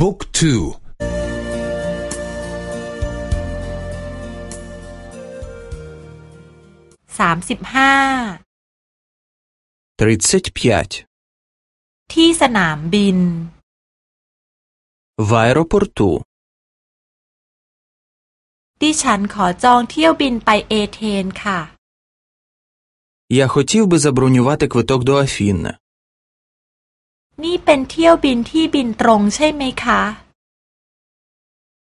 บุ๊กทูสามสิบห้าที่สนามบิน В аеропорту ดิฉันขอจองเที่ยวบินไปเอเธนค่ะ Я хотів би забронювати квиток до Афін. นี่เป็นเที่ยวบินที่บินตรงใช่ไหมคะ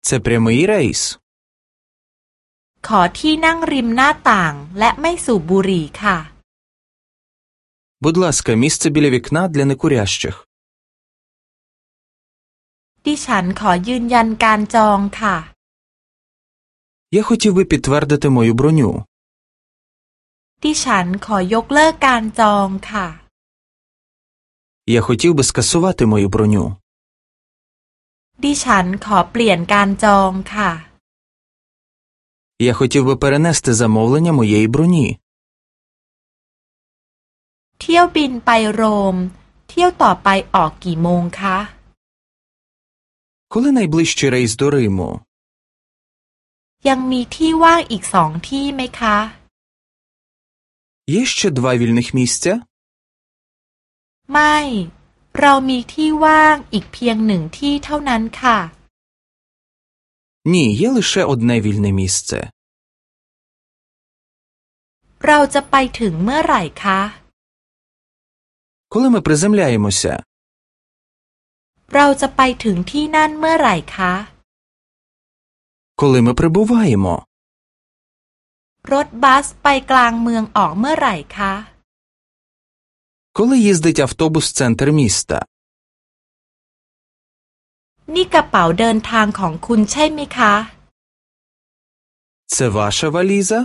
Це прямий рейс. ขอที่นั่งริมหน้าต่างและไม่สูบบุหรี่ค่ะ Будь ласка, місце біля вікна для некурящих. ดิฉันขอยืนยันการจองค่ะ Я хотів би підтвердити мою броню. ดิฉันขอยกเลิกการจองค่ะ Я хотів би скасувати мою броню. ดิฉันขอเปลี่ยนการจองค่ะ Я хотів би перенести замовлення моєї броні. เที่ยวบินไปโรม เที่ยวต่อไปออกกี่โมงคะ Коли найближчий рейс до Риму? ยังมีที่ว่างอีกสองที่ไหมคะ Є ще два вільних місця? ไม่ เรามีที่ว่างอีกเพียงหนึ่งที่เท่านั้นค่ะ Ні, є лише одне вільне місце. เราจะไปถึงเมื่อไหร่คะ Коли ми приземляємося? เราจะไปถึงที่นั่นเมื่อไหร่คะ Коли ми прибуваємо? รถบัสไปกลางเมืองออกเมื่อไหร่คะ Коли їздить автобус в центр міста? นี่กระเป๋าเดินทางของคุณใช่ไหมคะ Це ваша валіза?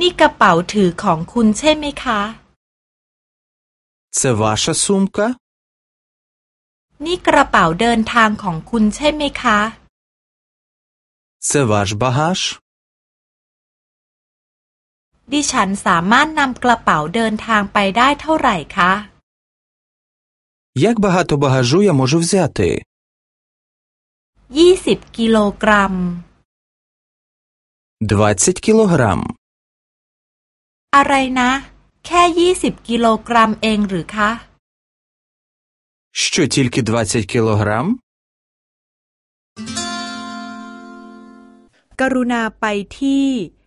นี่กระเป๋าถือของคุณใช่ไหมคะ Це ваша сумка? นี่กระเป๋าเดินทางของคุณใช่ไหมคะ Це ваш багаж? ดิฉันสามารถนำกระเป๋าเดินทางไปได้เท่าไหร่คะ Як багато багажу я можу взяти? ยี่สิบกิโลกรัม 20 кілограм. อะไรนะ แค่ยี่สิบกิโลกรัมเองหรือคะ Що, тільки 20 кілограм? กรุณาไปที่